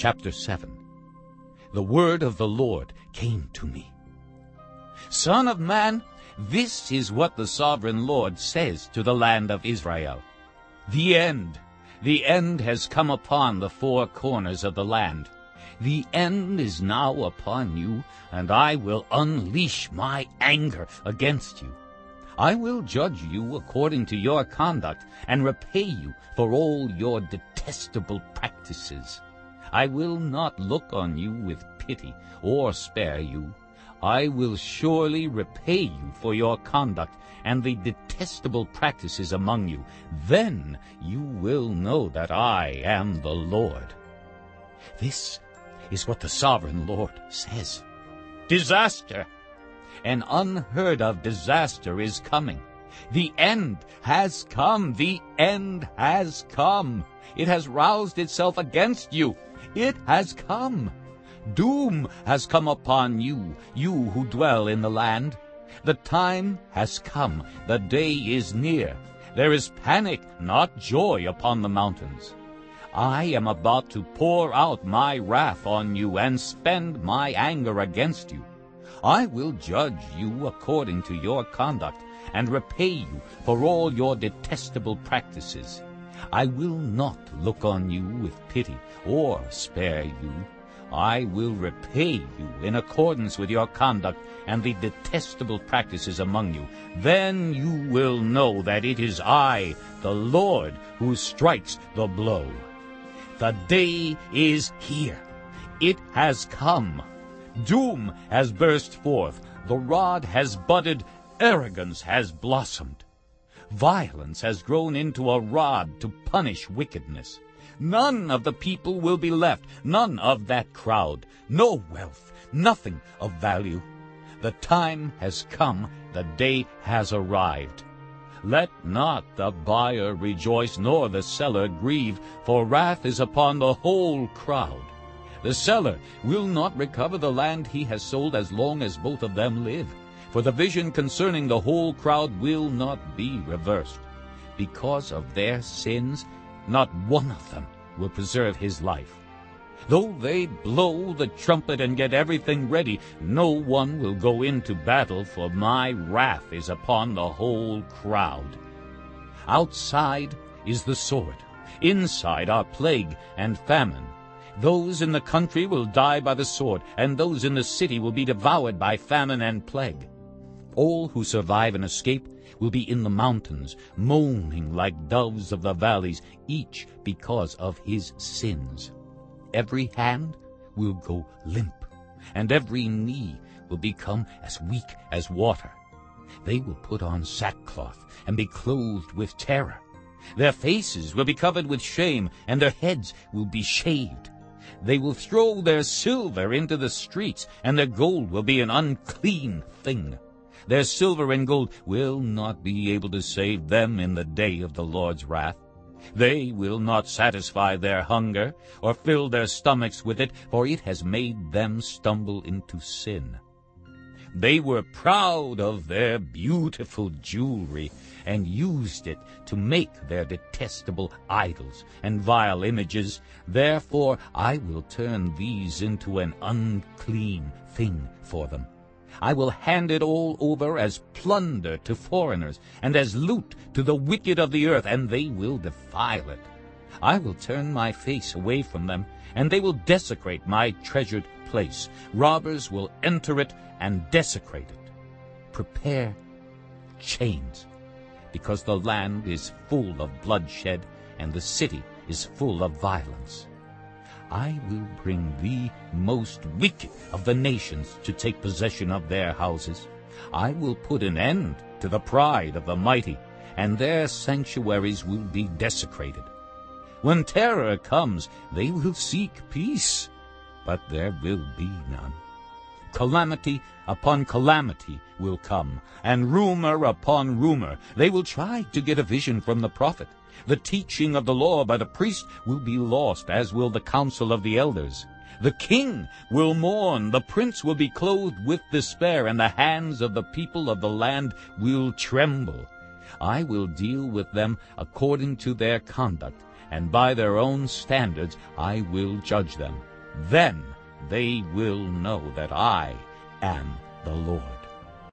Chapter 7 The word of the Lord came to me. Son of man, this is what the sovereign Lord says to the land of Israel. The end, the end has come upon the four corners of the land. The end is now upon you, and I will unleash my anger against you. I will judge you according to your conduct and repay you for all your detestable practices. I will not look on you with pity or spare you. I will surely repay you for your conduct and the detestable practices among you. Then you will know that I am the Lord. This is what the sovereign Lord says. Disaster! An unheard of disaster is coming. The end has come. The end has come. It has roused itself against you. It has come. Doom has come upon you, you who dwell in the land. The time has come. The day is near. There is panic, not joy, upon the mountains. I am about to pour out my wrath on you and spend my anger against you. I will judge you according to your conduct and repay you for all your detestable practices. I will not look on you with pity or spare you. I will repay you in accordance with your conduct and the detestable practices among you. Then you will know that it is I, the Lord, who strikes the blow. The day is here. It has come. Doom has burst forth. The rod has budded. Arrogance has blossomed. Violence has grown into a rod to punish wickedness. None of the people will be left, none of that crowd, no wealth, nothing of value. The time has come, the day has arrived. Let not the buyer rejoice, nor the seller grieve, for wrath is upon the whole crowd. The seller will not recover the land he has sold as long as both of them live, for the vision concerning the whole crowd will not be reversed. Because of their sins, not one of them will preserve his life. Though they blow the trumpet and get everything ready, no one will go into battle, for my wrath is upon the whole crowd. Outside is the sword, inside are plague and famine. Those in the country will die by the sword, and those in the city will be devoured by famine and plague. All who survive and escape will be in the mountains, moaning like doves of the valleys, each because of his sins. Every hand will go limp, and every knee will become as weak as water. They will put on sackcloth and be clothed with terror. Their faces will be covered with shame, and their heads will be shaved. They will throw their silver into the streets, and their gold will be an unclean thing. Their silver and gold will not be able to save them in the day of the Lord's wrath. They will not satisfy their hunger, or fill their stomachs with it, for it has made them stumble into sin. They were proud of their beautiful jewelry, and used it to make their detestable idols and vile images. Therefore I will turn these into an unclean thing for them. I will hand it all over as plunder to foreigners, and as loot to the wicked of the earth, and they will defile it. I will turn my face away from them, and they will desecrate my treasured place. Robbers will enter it and desecrate it. Prepare chains, because the land is full of bloodshed, and the city is full of violence. I will bring the most wicked of the nations to take possession of their houses. I will put an end to the pride of the mighty, and their sanctuaries will be desecrated. When terror comes, they will seek peace, but there will be none. Calamity upon calamity will come, and rumor upon rumor. They will try to get a vision from the prophet. The teaching of the law by the priest will be lost, as will the counsel of the elders. The king will mourn, the prince will be clothed with despair, and the hands of the people of the land will tremble. I will deal with them according to their conduct, and by their own standards I will judge them. Then they will know that I am the Lord.